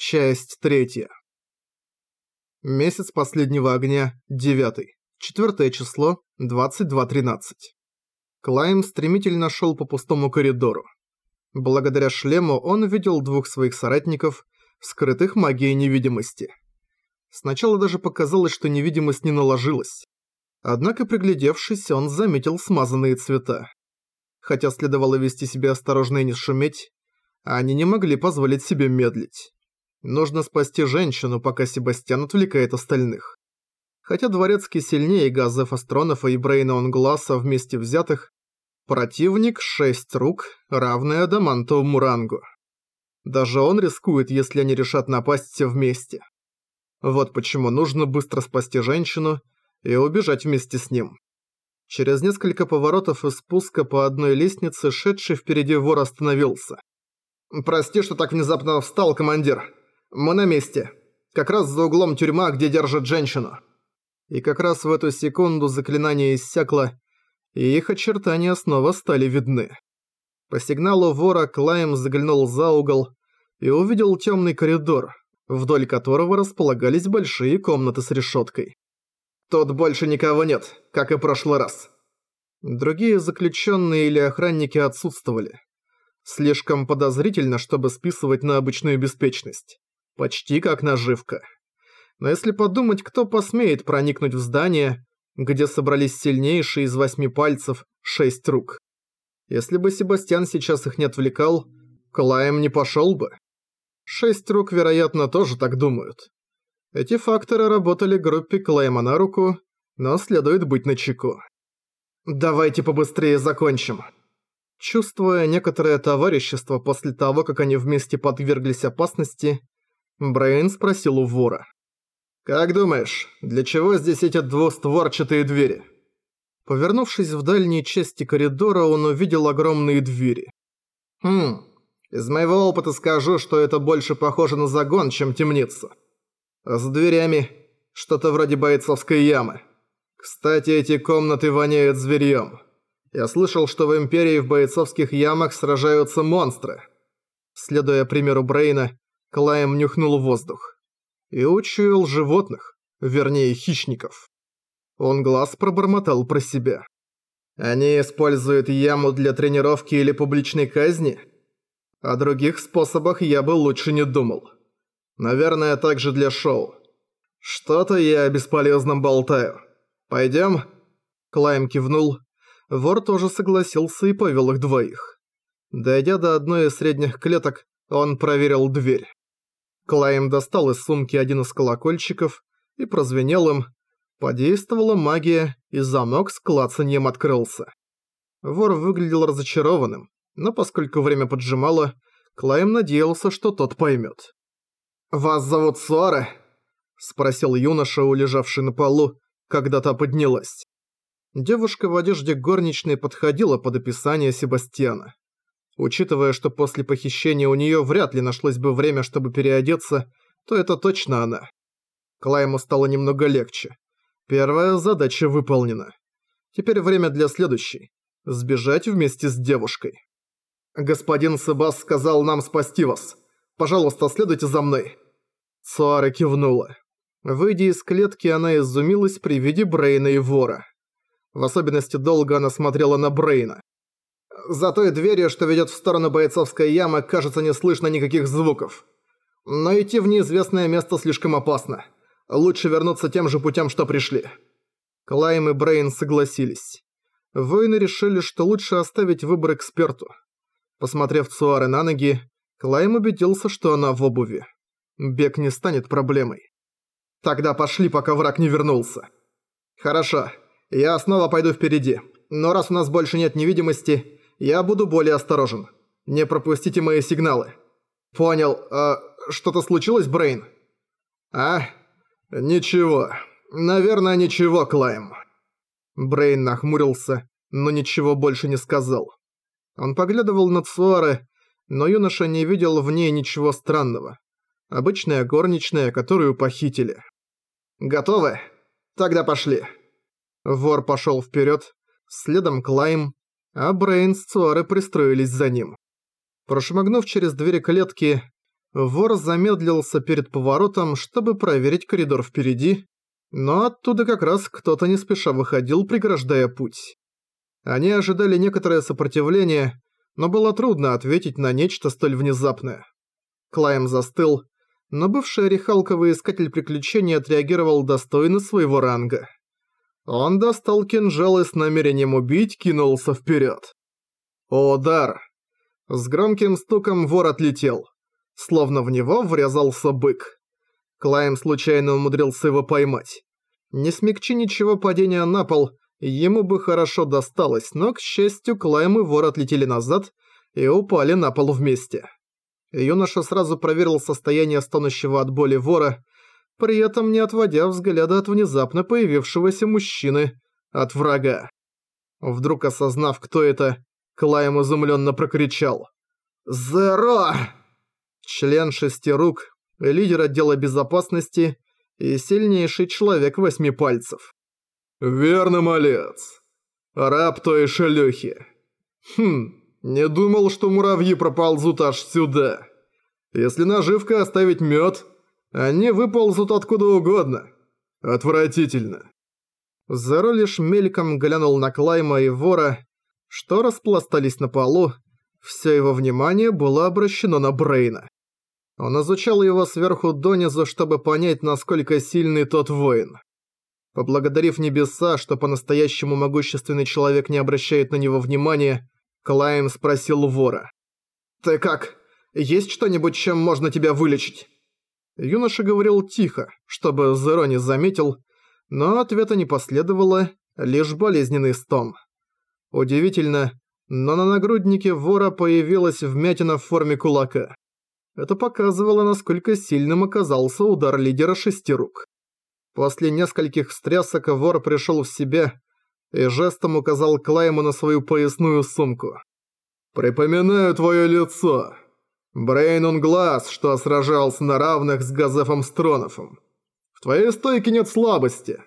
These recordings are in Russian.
Часть третья. Месяц последнего огня, 9. Четвертое число, 22.13. Клайм стремительно шел по пустому коридору. Благодаря шлему он видел двух своих соратников, скрытых магией невидимости. Сначала даже показалось, что невидимость не наложилась. Однако, приглядевшись, он заметил смазанные цвета. Хотя следовало вести себя осторожно и не шуметь, они не могли позволить себе медлить. Нужно спасти женщину, пока Себастьян отвлекает остальных. Хотя Дворецкий сильнее Газефа Астронова и Брейна Онгласа вместе взятых, противник шесть рук, равный Адамантовому рангу. Даже он рискует, если они решат напасть все вместе. Вот почему нужно быстро спасти женщину и убежать вместе с ним. Через несколько поворотов и спуска по одной лестнице шедший впереди вор остановился. «Прости, что так внезапно встал, командир. Мы на месте. Как раз за углом тюрьма, где держат женщину». И как раз в эту секунду заклинание иссякло, и их очертания снова стали видны. По сигналу вора Клайм заглянул за угол и увидел темный коридор, вдоль которого располагались большие комнаты с решеткой. «Тут больше никого нет, как и прошлый раз». Другие заключенные или охранники отсутствовали. Слишком подозрительно, чтобы списывать на обычную беспечность. Почти как наживка. Но если подумать, кто посмеет проникнуть в здание, где собрались сильнейшие из восьми пальцев шесть рук. Если бы Себастьян сейчас их не отвлекал, Клайм не пошел бы. Шесть рук, вероятно, тоже так думают. Эти факторы работали группе Клайма на руку, но следует быть начеку. «Давайте побыстрее закончим», Чувствуя некоторое товарищество после того, как они вместе подверглись опасности, Брейн спросил у вора. «Как думаешь, для чего здесь эти двустворчатые двери?» Повернувшись в дальней части коридора, он увидел огромные двери. «Хм, из моего опыта скажу, что это больше похоже на загон, чем темницу. А с дверями что-то вроде бойцовской ямы. Кстати, эти комнаты воняют зверьем. Я слышал, что в Империи в бойцовских ямах сражаются монстры. Следуя примеру Брейна, Клайм нюхнул воздух. И учуял животных, вернее хищников. Он глаз пробормотал про себя. Они используют яму для тренировки или публичной казни? О других способах я бы лучше не думал. Наверное, также для шоу. Что-то я о бесполезном болтаю. Пойдем? Клайм кивнул, Вор тоже согласился и повел их двоих. Дойдя до одной из средних клеток, он проверил дверь. Клайм достал из сумки один из колокольчиков и прозвенел им. Подействовала магия, и замок с клацаньем открылся. Вор выглядел разочарованным, но поскольку время поджимало, Клайм надеялся, что тот поймет. «Вас зовут Суаре?» – спросил юноша, улежавший на полу, когда та поднялась. Девушка в одежде горничной подходила под описание Себастьяна. Учитывая, что после похищения у нее вряд ли нашлось бы время, чтобы переодеться, то это точно она. Клайму стало немного легче. Первая задача выполнена. Теперь время для следующей. Сбежать вместе с девушкой. «Господин Себас сказал нам спасти вас. Пожалуйста, следуйте за мной». Суара кивнула. Выйдя из клетки, она изумилась при виде Брейна и вора. В особенности долго она смотрела на Брейна. За той дверью, что ведет в сторону бойцовской ямы, кажется, не слышно никаких звуков. Но идти в неизвестное место слишком опасно. Лучше вернуться тем же путем, что пришли. Клайм и Брейн согласились. Воины решили, что лучше оставить выбор эксперту. Посмотрев Цуары на ноги, Клайм убедился, что она в обуви. Бег не станет проблемой. Тогда пошли, пока враг не вернулся. Хорошо. Я снова пойду впереди. Но раз у нас больше нет невидимости, я буду более осторожен. Не пропустите мои сигналы. Понял. А что-то случилось, Брейн? А? Ничего. Наверное, ничего, Клайм. Брейн нахмурился, но ничего больше не сказал. Он поглядывал на Цуары, но юноша не видел в ней ничего странного. Обычная горничная, которую похитили. «Готовы? Тогда пошли». Вор пошел вперед, следом Клайм, а Брейн с Цуары пристроились за ним. Прошмыгнув через двери клетки, Вор замедлился перед поворотом, чтобы проверить коридор впереди, но оттуда как раз кто-то не спеша выходил, преграждая путь. Они ожидали некоторое сопротивление, но было трудно ответить на нечто столь внезапное. Клайм застыл, но бывший орехалковый искатель приключений отреагировал достойно своего ранга. Он достал кинжал и с намерением убить кинулся вперед. Удар! С громким стуком вор отлетел, словно в него врезался бык. Клайм случайно умудрился его поймать. Не смягчи ничего падения на пол, ему бы хорошо досталось, но, к счастью, Клайм и вор отлетели назад и упали на пол вместе. Юноша сразу проверил состояние стонущего от боли вора, при этом не отводя взгляда от внезапно появившегося мужчины, от врага. Вдруг осознав, кто это, Клайм изумленно прокричал. «Зеро!» Член шести рук, лидер отдела безопасности и сильнейший человек восьми пальцев. «Верно, малец. Раб той шлюхи. Хм, не думал, что муравьи проползут аж сюда. Если наживка оставить мед, они выползут откуда угодно. Отвратительно. Зеро лишь мельком глянул на Клайма и вора, что распластались на полу, все его внимание было обращено на Брейна. Он изучал его сверху донизу, чтобы понять, насколько сильный тот воин. Поблагодарив небеса, что по-настоящему могущественный человек не обращает на него внимания, Клайм спросил вора. «Ты как? Есть что-нибудь, чем можно тебя вылечить?» Юноша говорил тихо, чтобы Зеро не заметил, но ответа не последовало, лишь болезненный стон. Удивительно, но на нагруднике вора появилась вмятина в форме кулака. Это показывало, насколько сильным оказался удар лидера шести рук. После нескольких встрясок вор пришел в себя и жестом указал Клайму на свою поясную сумку. «Припоминаю твое лицо. Брейнун Глаз, что сражался на равных с Газефом Стронофом. В твоей стойке нет слабости.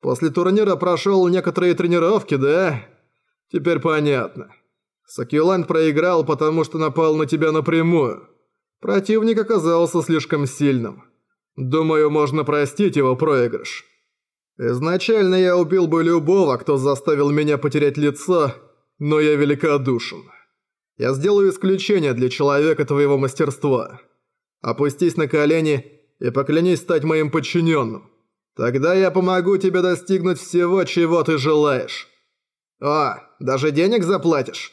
После турнира прошел некоторые тренировки, да? Теперь понятно. Сакюланд проиграл, потому что напал на тебя напрямую. Противник оказался слишком сильным. Думаю, можно простить его проигрыш». Изначально я убил бы любого, кто заставил меня потерять лицо, но я великодушен. Я сделаю исключение для человека твоего мастерства. Опустись на колени и поклянись стать моим подчиненным. Тогда я помогу тебе достигнуть всего, чего ты желаешь. О, даже денег заплатишь?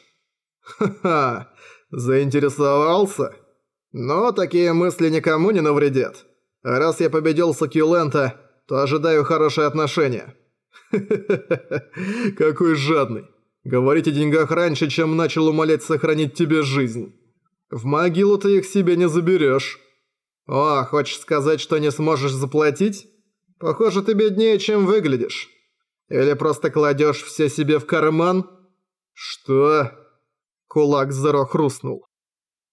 Ха-ха, заинтересовался? Но такие мысли никому не навредят. раз я победил Сакюлента, то ожидаю хорошее отношение. Какой жадный. Говорить о деньгах раньше, чем начал умолять сохранить тебе жизнь. В могилу ты их себе не заберешь. О, хочешь сказать, что не сможешь заплатить? Похоже, ты беднее, чем выглядишь. Или просто кладешь все себе в карман? Что? Кулак Зеро хрустнул.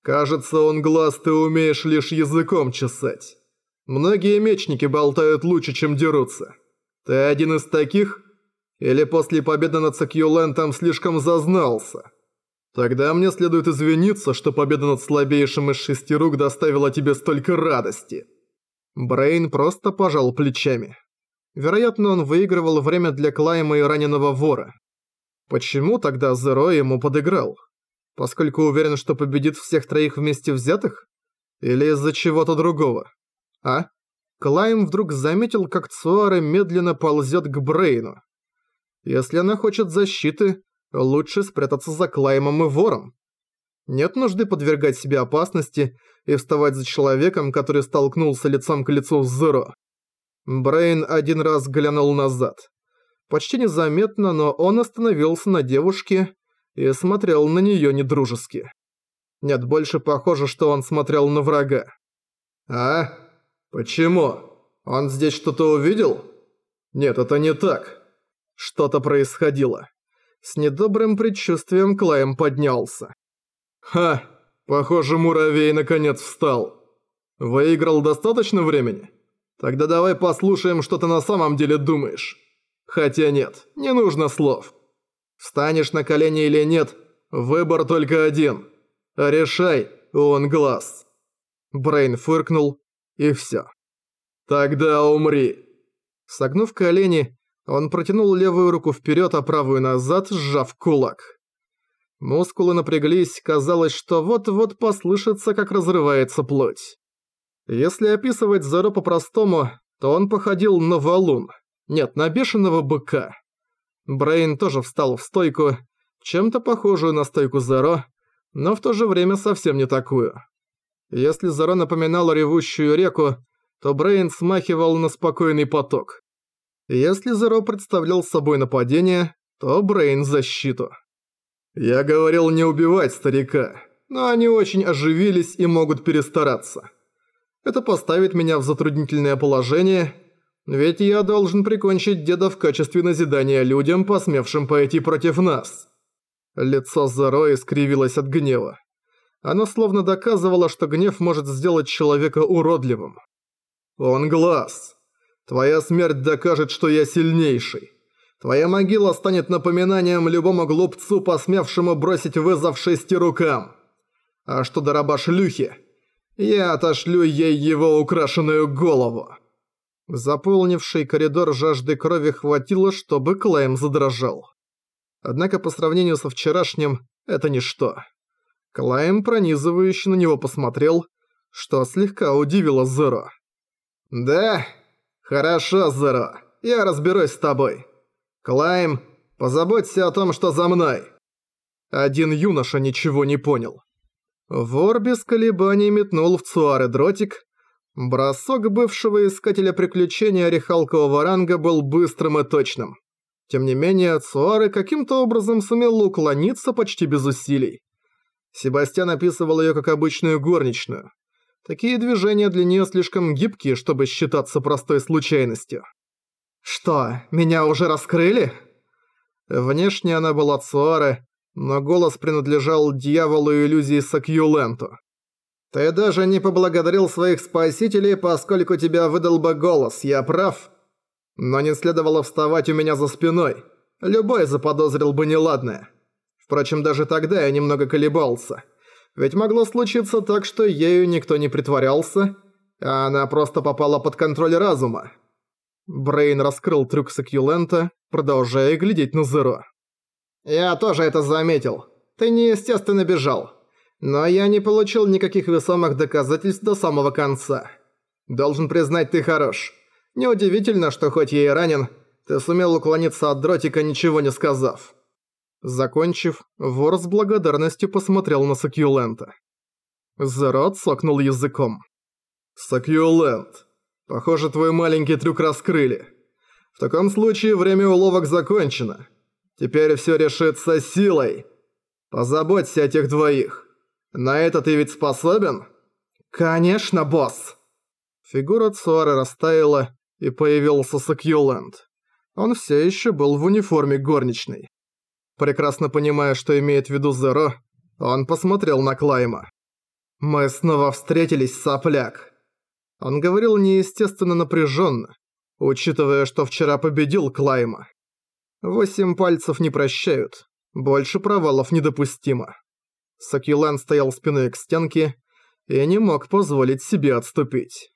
Кажется, он глаз ты умеешь лишь языком чесать. Многие мечники болтают лучше, чем дерутся. Ты один из таких? Или после победы над Сакьюлентом слишком зазнался? Тогда мне следует извиниться, что победа над слабейшим из шести рук доставила тебе столько радости. Брейн просто пожал плечами. Вероятно, он выигрывал время для Клайма и раненого вора. Почему тогда Зеро ему подыграл? Поскольку уверен, что победит всех троих вместе взятых? Или из-за чего-то другого? А? Клайм вдруг заметил, как Цуара медленно ползет к Брейну. Если она хочет защиты, лучше спрятаться за Клаймом и вором. Нет нужды подвергать себе опасности и вставать за человеком, который столкнулся лицом к лицу с Зеро. Брейн один раз глянул назад. Почти незаметно, но он остановился на девушке и смотрел на неё недружески. Нет, больше похоже, что он смотрел на врага. «А?» «Почему? Он здесь что-то увидел?» «Нет, это не так». Что-то происходило. С недобрым предчувствием Клайм поднялся. «Ха! Похоже, муравей наконец встал. Выиграл достаточно времени? Тогда давай послушаем, что ты на самом деле думаешь. Хотя нет, не нужно слов. Встанешь на колени или нет, выбор только один. Решай, он глаз». Брейн фыркнул, и всё. «Тогда умри!» Согнув колени, он протянул левую руку вперед, а правую назад, сжав кулак. Мускулы напряглись, казалось, что вот-вот послышится, как разрывается плоть. Если описывать Зеро по-простому, то он походил на валун. Нет, на бешеного быка. Брейн тоже встал в стойку, чем-то похожую на стойку Зеро, но в то же время совсем не такую. Если Зеро напоминала ревущую реку, то Брейн смахивал на спокойный поток. Если Зеро представлял собой нападение, то Брейн – защиту. «Я говорил не убивать старика, но они очень оживились и могут перестараться. Это поставит меня в затруднительное положение, ведь я должен прикончить деда в качестве назидания людям, посмевшим пойти против нас». Лицо Зеро искривилось от гнева. Оно словно доказывало, что гнев может сделать человека уродливым. «Он глаз. Твоя смерть докажет, что я сильнейший. Твоя могила станет напоминанием любому глупцу, посмевшему бросить вызов шести рукам. А что до раба шлюхи, я отошлю ей его украшенную голову». Заполнивший коридор жажды крови хватило, чтобы Клайм задрожал. Однако по сравнению со вчерашним, это ничто. Клайм пронизывающе на него посмотрел, что слегка удивило Зеро. «Да? Хорошо, Зеро, я разберусь с тобой. Клайм, позаботься о том, что за мной». Один юноша ничего не понял. Вор без колебаний метнул в Цуары дротик. Бросок бывшего искателя приключений орехалкового ранга был быстрым и точным. Тем не менее, Цуары каким-то образом сумел уклониться почти без усилий. Себастьян описывал ее как обычную горничную. Такие движения для нее слишком гибкие, чтобы считаться простой случайностью. «Что, меня уже раскрыли?» Внешне она была Цуаре, но голос принадлежал дьяволу иллюзии Сакьюленту. «Ты даже не поблагодарил своих спасителей, поскольку тебя выдал бы голос, я прав? Но не следовало вставать у меня за спиной. Любой заподозрил бы неладное. Впрочем, даже тогда я немного колебался». Ведь могло случиться так, что ею никто не притворялся, а она просто попала под контроль разума. Брейн раскрыл трюк Сакьюлента, продолжая глядеть на Зеро. «Я тоже это заметил. Ты неестественно бежал. Но я не получил никаких весомых доказательств до самого конца. Должен признать, ты хорош. Неудивительно, что хоть я и ранен, ты сумел уклониться от дротика, ничего не сказав. Закончив, вор с благодарностью посмотрел на Сакьюлента. Зерот сокнул языком. «Сакьюлент, похоже, твой маленький трюк раскрыли. В таком случае время уловок закончено. Теперь все решится силой. Позаботься о тех двоих. На это ты ведь способен?» «Конечно, босс!» Фигура Цуары растаяла, и появился Сакьюлент. Он все еще был в униформе горничной. Прекрасно понимая, что имеет в виду Зеро, он посмотрел на Клайма. «Мы снова встретились, сопляк!» Он говорил неестественно напряженно, учитывая, что вчера победил Клайма. Восемь пальцев не прощают, больше провалов недопустимо. Сакилан стоял спиной к стенке и не мог позволить себе отступить.